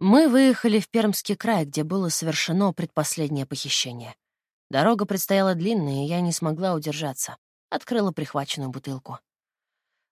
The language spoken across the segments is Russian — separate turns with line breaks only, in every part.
Мы выехали в Пермский край, где было совершено предпоследнее похищение. Дорога предстояла длинная, и я не смогла удержаться. Открыла прихваченную бутылку.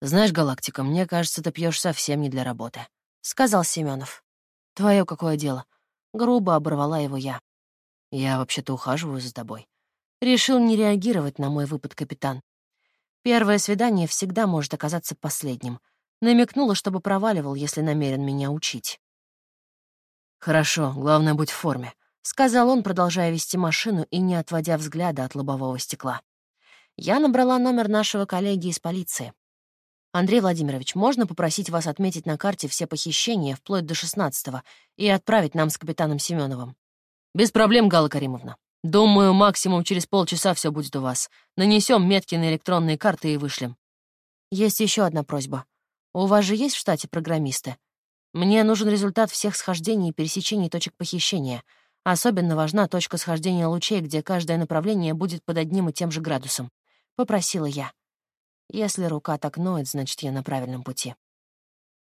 «Знаешь, Галактика, мне кажется, ты пьешь совсем не для работы», —
сказал Семенов. «Твое какое дело?» Грубо оборвала его я.
«Я вообще-то ухаживаю за тобой».
Решил не реагировать на мой выпад капитан. Первое свидание всегда может оказаться последним. Намекнула, чтобы проваливал, если намерен меня учить.
«Хорошо, главное, будь в форме», —
сказал он, продолжая вести машину и не отводя взгляда от лобового стекла. Я набрала номер нашего коллеги из полиции. «Андрей Владимирович, можно попросить вас отметить на карте все похищения вплоть до 16-го и отправить нам с капитаном Семеновым?»
«Без проблем, Галла Каримовна. Думаю, максимум через полчаса все будет у вас. Нанесем метки на электронные карты и вышлем».
«Есть еще одна просьба. У вас же есть в штате программисты? Мне нужен результат всех схождений и пересечений точек похищения. Особенно важна точка схождения лучей, где каждое направление будет под одним и тем же градусом. Попросила я. Если рука так ноет, значит, я на правильном пути.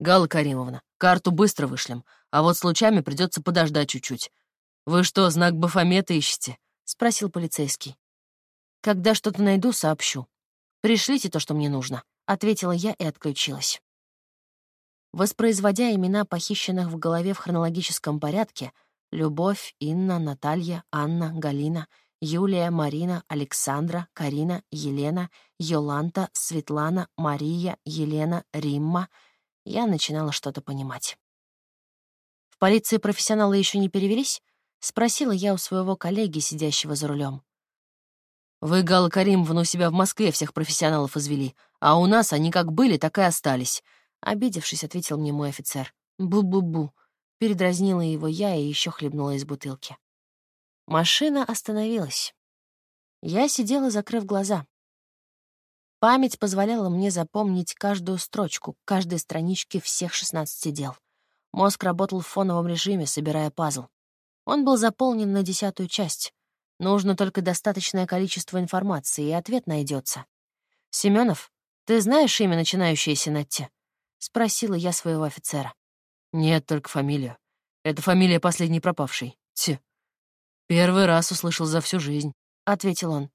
Галла Каримовна, карту быстро вышлем, а вот с лучами придется подождать чуть-чуть. Вы что, знак Бафомета ищете?
Спросил полицейский. Когда что-то найду, сообщу. Пришлите то, что мне нужно, ответила я и отключилась. Воспроизводя имена похищенных в голове в хронологическом порядке — Любовь, Инна, Наталья, Анна, Галина, Юлия, Марина, Александра, Карина, Елена, Йоланта, Светлана, Мария, Елена, Римма — я начинала что-то понимать. «В полиции профессионалы еще не перевелись?» — спросила я у своего коллеги, сидящего за рулем.
«Вы, Гала Каримовна, у себя в Москве всех профессионалов извели, а у нас они как были, так и остались»,
Обидевшись, ответил мне мой офицер. «Бу-бу-бу». Передразнила его я и еще хлебнула из бутылки. Машина остановилась. Я сидела, закрыв глаза. Память позволяла мне запомнить каждую строчку, каждой странички всех 16 дел. Мозг работал в фоновом режиме, собирая пазл. Он был заполнен на десятую часть. Нужно только достаточное количество информации, и ответ найдется. Семенов, ты знаешь имя, начинающееся на «те»?» — спросила я своего офицера.
«Нет, только фамилию. Это фамилия последней пропавшей. Тьфу. Первый раз услышал за всю жизнь», —
ответил он.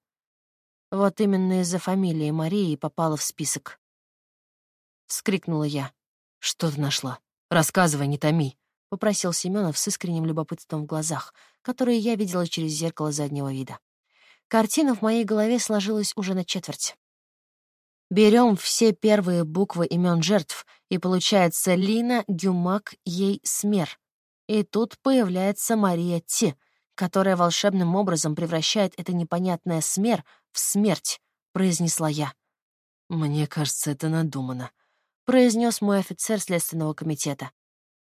Вот именно из-за фамилии Марии попала в список. Вскрикнула я.
«Что ты нашла? Рассказывай, не томи», —
попросил Семенов с искренним любопытством в глазах, которые я видела через зеркало заднего вида. Картина в моей голове сложилась уже на четверть. Берем все первые буквы имен жертв, и получается Лина, Гюмак, ей Смер. И тут появляется Мария Ти, которая волшебным образом превращает это непонятное Смер в смерть, произнесла я.
«Мне кажется, это надумано», —
произнес мой офицер Следственного комитета.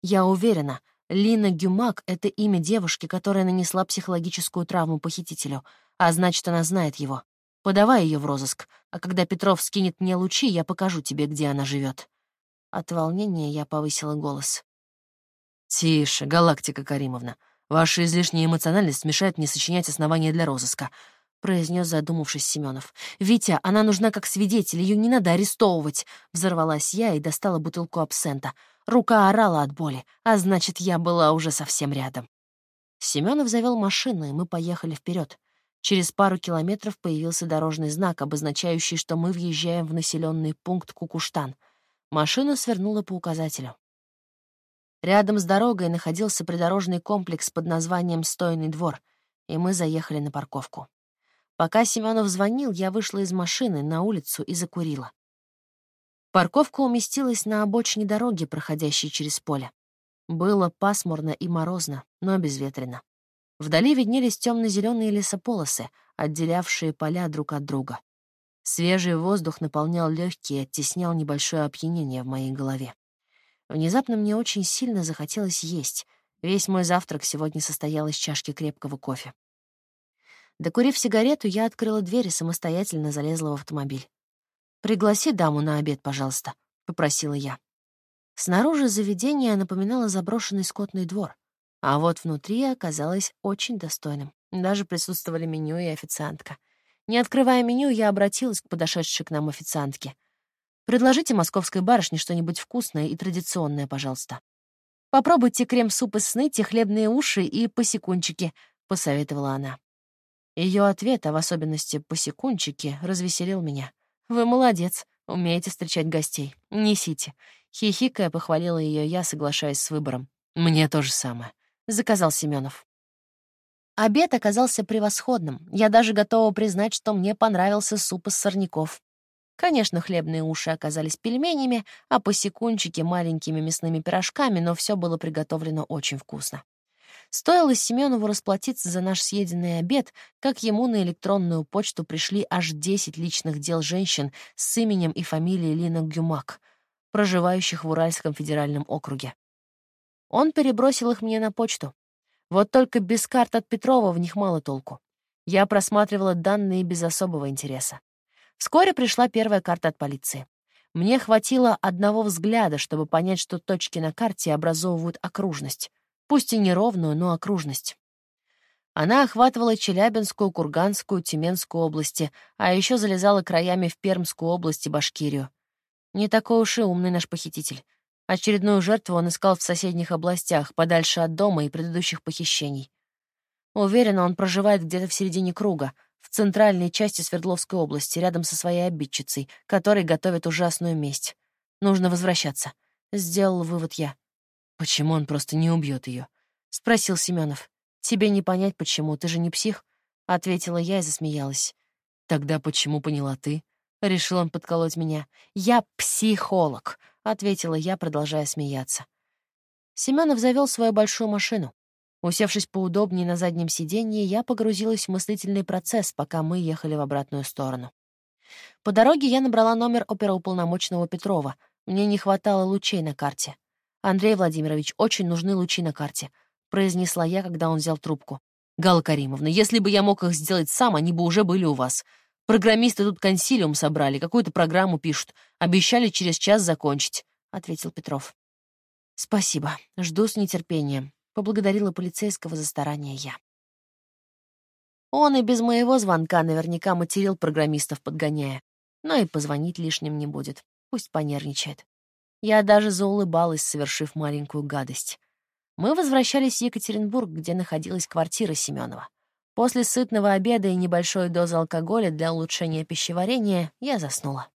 «Я уверена, Лина Гюмак — это имя девушки, которая нанесла психологическую травму похитителю, а значит, она знает его. Подавай ее в розыск, а когда Петров скинет мне лучи, я покажу тебе, где она живет. От волнения я повысила голос.
«Тише, Галактика Каримовна. Ваша излишняя эмоциональность мешает мне сочинять основания для розыска», — произнес задумавшись Семенов.
«Витя, она нужна как свидетель, ее не надо арестовывать!» Взорвалась я и достала бутылку абсента. Рука орала от боли, а значит, я была уже совсем рядом. Семенов завел машину, и мы поехали вперед. Через пару километров появился дорожный знак, обозначающий, что мы въезжаем в населенный пункт Кукуштан. Машина свернула по указателю. Рядом с дорогой находился придорожный комплекс под названием «Стойный двор», и мы заехали на парковку. Пока Семенов звонил, я вышла из машины на улицу и закурила. Парковка уместилась на обочине дороги, проходящей через поле. Было пасмурно и морозно, но безветренно. Вдали виднелись темно-зеленые лесополосы, отделявшие поля друг от друга. Свежий воздух наполнял легкие и оттеснял небольшое опьянение в моей голове. Внезапно мне очень сильно захотелось есть. Весь мой завтрак сегодня состоял из чашки крепкого кофе. Докурив сигарету, я открыла дверь и самостоятельно залезла в автомобиль. «Пригласи даму на обед, пожалуйста», — попросила я. Снаружи заведение напоминало заброшенный скотный двор. А вот внутри оказалось очень достойным. Даже присутствовали меню и официантка. Не открывая меню, я обратилась к подошедшей к нам официантке. «Предложите московской барышне что-нибудь вкусное и традиционное, пожалуйста». «Попробуйте крем-суп из сныти, хлебные уши и посекунчики», — посоветовала она. Ее ответ, а в особенности посекунчики, развеселил меня. «Вы молодец, умеете встречать гостей. Несите». Хихикая похвалила ее я, соглашаясь с выбором. «Мне то же самое», — заказал Семенов. Обед оказался превосходным. Я даже готова признать, что мне понравился суп из сорняков. Конечно, хлебные уши оказались пельменями, а посекунчики — маленькими мясными пирожками, но все было приготовлено очень вкусно. Стоило Семенову расплатиться за наш съеденный обед, как ему на электронную почту пришли аж 10 личных дел женщин с именем и фамилией Лина Гюмак, проживающих в Уральском федеральном округе. Он перебросил их мне на почту. Вот только без карт от Петрова в них мало толку. Я просматривала данные без особого интереса. Вскоре пришла первая карта от полиции. Мне хватило одного взгляда, чтобы понять, что точки на карте образовывают окружность. Пусть и неровную, но окружность. Она охватывала Челябинскую, Курганскую, Тюменскую области, а еще залезала краями в Пермскую область и Башкирию. Не такой уж и умный наш похититель. Очередную жертву он искал в соседних областях, подальше от дома и предыдущих похищений. Уверена, он проживает где-то в середине круга, в центральной части Свердловской области, рядом со своей обидчицей, которой готовит ужасную месть. Нужно возвращаться. Сделал вывод я. Почему он просто не убьет ее? спросил Семенов. Тебе не понять, почему, ты же не псих, ответила я и засмеялась. Тогда почему поняла ты? Решил он подколоть меня. Я психолог, ответила я, продолжая смеяться. Семенов завел свою большую машину. Усевшись поудобнее на заднем сиденье, я погрузилась в мыслительный процесс, пока мы ехали в обратную сторону. По дороге я набрала номер оперуполномоченного Петрова. Мне не хватало лучей на карте. «Андрей Владимирович, очень нужны лучи на карте», — произнесла я, когда он взял трубку. «Галла Каримовна, если бы я мог их сделать сам, они бы уже были у вас. Программисты тут консилиум собрали, какую-то программу пишут. Обещали через час закончить», — ответил Петров. «Спасибо. Жду с нетерпением поблагодарила полицейского за старания я. Он и без моего звонка наверняка материл программистов, подгоняя. Но и позвонить лишним не будет. Пусть понервничает. Я даже заулыбалась, совершив маленькую гадость. Мы возвращались в Екатеринбург, где находилась квартира Семенова. После сытного обеда и небольшой дозы алкоголя для улучшения пищеварения я заснула.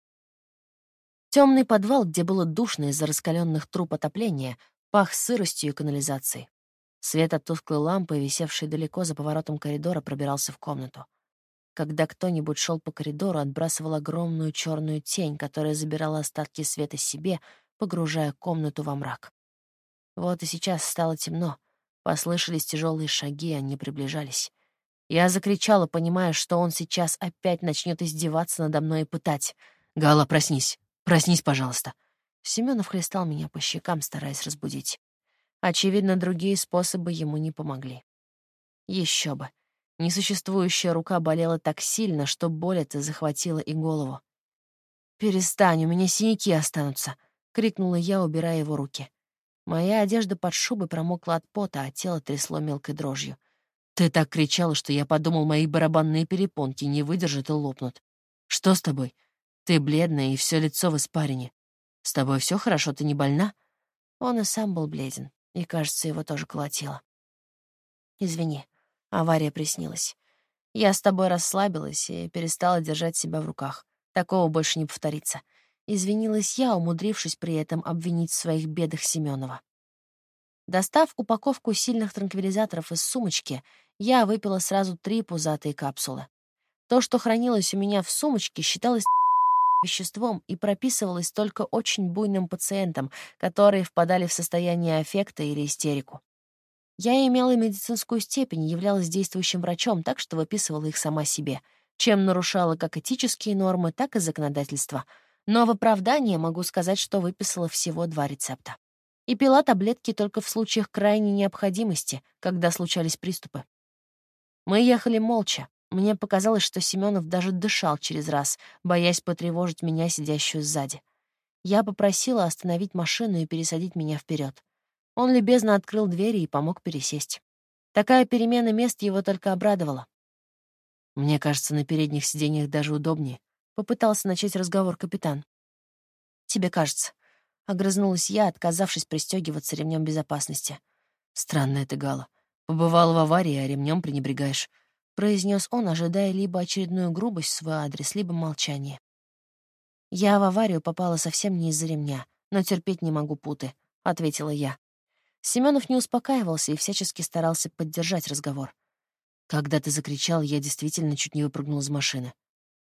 Темный подвал, где было душно из-за раскаленных труб отопления, пах сыростью и канализацией. Свет от тусклой лампы, висевшей далеко за поворотом коридора, пробирался в комнату. Когда кто-нибудь шел по коридору, отбрасывал огромную черную тень, которая забирала остатки света себе, погружая комнату во мрак. Вот и сейчас стало темно. Послышались тяжелые шаги, они приближались. Я закричала, понимая, что он сейчас опять начнет издеваться надо мной и пытать. «Гала, проснись! Проснись, пожалуйста!» Семенов хлестал меня по щекам, стараясь разбудить. Очевидно, другие способы ему не помогли. Еще бы. Несуществующая рука болела так сильно, что боль эта захватила и голову. «Перестань, у меня синяки останутся», — крикнула я, убирая его руки. Моя одежда под шубой промокла от пота, а тело трясло мелкой дрожью. «Ты так кричала, что я подумал, мои барабанные перепонки не выдержат и лопнут. Что с тобой? Ты бледная, и все лицо в испарине. С тобой все хорошо, ты не больна?» Он и сам был бледен и, кажется, его тоже колотило. «Извини, авария приснилась. Я с тобой расслабилась и перестала держать себя в руках. Такого больше не повторится. Извинилась я, умудрившись при этом обвинить в своих бедах Семенова. Достав упаковку сильных транквилизаторов из сумочки, я выпила сразу три пузатые капсулы. То, что хранилось у меня в сумочке, считалось веществом и прописывалось только очень буйным пациентам, которые впадали в состояние аффекта или истерику. Я имела медицинскую степень являлась действующим врачом, так что выписывала их сама себе, чем нарушала как этические нормы, так и законодательство. Но в оправдание могу сказать, что выписала всего два рецепта. И пила таблетки только в случаях крайней необходимости, когда случались приступы. Мы ехали молча, мне показалось, что Семенов даже дышал через раз, боясь потревожить меня, сидящую сзади. Я попросила остановить машину и пересадить меня вперед. Он любезно открыл двери и помог пересесть. Такая перемена мест его только обрадовала. «Мне кажется, на передних сиденьях даже удобнее», — попытался начать разговор капитан. «Тебе кажется. — огрызнулась я, отказавшись пристегиваться ремнем безопасности.
«Странная ты, Гала. Побывала в аварии, а ремнем пренебрегаешь», — произнес он, ожидая либо очередную грубость в свой адрес, либо молчание.
«Я в аварию попала совсем не из-за ремня, но терпеть не могу путы», — ответила я. Семенов не успокаивался и всячески старался поддержать разговор.
«Когда ты закричал, я действительно чуть не выпрыгнул из машины.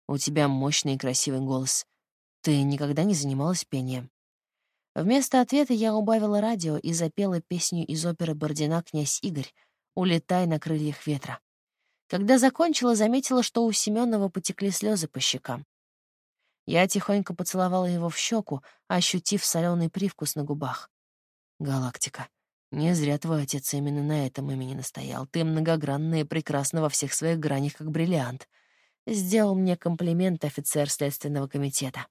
У тебя мощный и красивый голос. Ты никогда не занималась пением?»
Вместо ответа я убавила радио и запела песню из оперы Бордина «Князь Игорь» «Улетай на крыльях ветра». Когда закончила, заметила, что у Семенова потекли слезы по щекам. Я тихонько поцеловала его в щеку, ощутив соленый привкус на губах.
«Галактика, не зря твой отец именно на этом имени настоял. Ты многогранная и прекрасна во всех своих гранях, как бриллиант.
Сделал мне комплимент офицер Следственного комитета.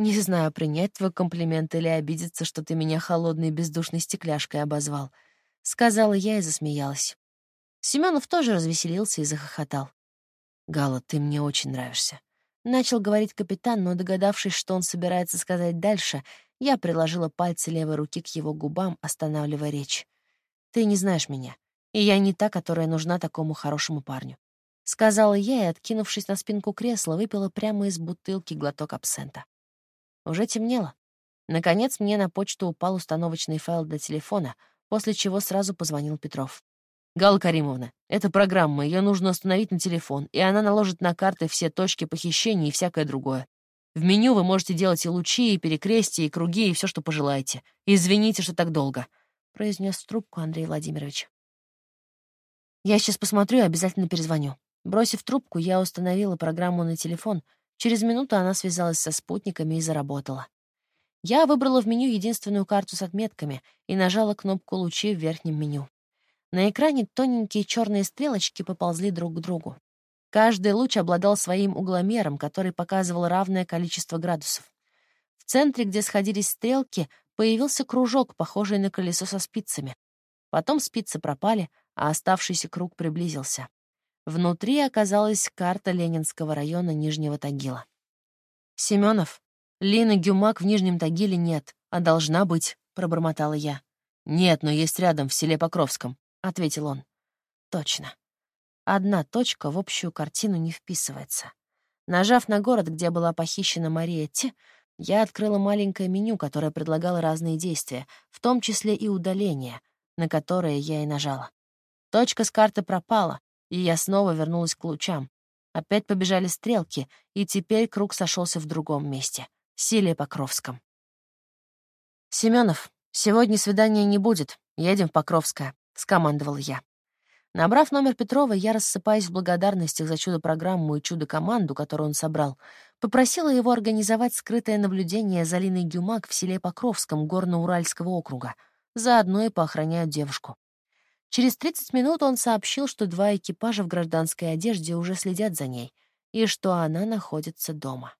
Не знаю, принять твой комплимент или обидеться, что ты меня холодной бездушной стекляшкой обозвал. Сказала я и засмеялась. Семенов тоже развеселился и захохотал.
«Гала, ты мне очень нравишься».
Начал говорить капитан, но, догадавшись, что он собирается сказать дальше, я приложила пальцы левой руки к его губам, останавливая речь. «Ты не знаешь меня, и я не та, которая нужна такому хорошему парню», — сказала я и, откинувшись на спинку кресла, выпила прямо из бутылки глоток абсента. Уже темнело. Наконец мне на почту упал установочный файл для телефона, после чего сразу позвонил Петров.
«Галла Каримовна, это программа, ее нужно установить на телефон, и она наложит на карты все точки похищения и всякое другое. В меню вы можете делать и лучи, и перекрестия, и круги, и все, что пожелаете. Извините, что так долго», — произнес трубку Андрей Владимирович. «Я сейчас посмотрю и обязательно перезвоню». Бросив трубку, я установила программу на телефон. Через минуту она связалась со спутниками и заработала. Я выбрала в меню единственную карту с отметками и нажала кнопку «Лучи» в верхнем меню. На экране тоненькие черные стрелочки поползли друг к другу. Каждый луч обладал своим угломером, который показывал равное количество градусов. В центре, где сходились стрелки, появился кружок, похожий на колесо со спицами. Потом спицы пропали, а оставшийся круг приблизился. Внутри оказалась карта Ленинского района Нижнего Тагила. «Семенов, Лины Гюмак в Нижнем Тагиле нет, а должна быть», — пробормотала я. «Нет, но есть рядом, в селе Покровском», —
ответил он. «Точно. Одна точка в общую картину не вписывается. Нажав на город, где была похищена Мария Т, я открыла маленькое меню, которое предлагало разные действия, в том числе и удаление, на которое я и нажала. Точка с карты пропала, и я снова вернулась к лучам. Опять побежали стрелки, и теперь круг сошелся в другом месте — Силе Покровском. «Семенов, сегодня свидания не будет. Едем в Покровское», — скомандовал я. Набрав номер Петрова, я, рассыпаясь в благодарностях за чудо-программу и чудо-команду, которую он собрал, попросила его организовать скрытое наблюдение за Линой Гюмак в селе Покровском Горно-Уральского округа. Заодно и поохраняют девушку. Через 30 минут он сообщил, что два экипажа в гражданской одежде уже следят за ней и что она находится дома.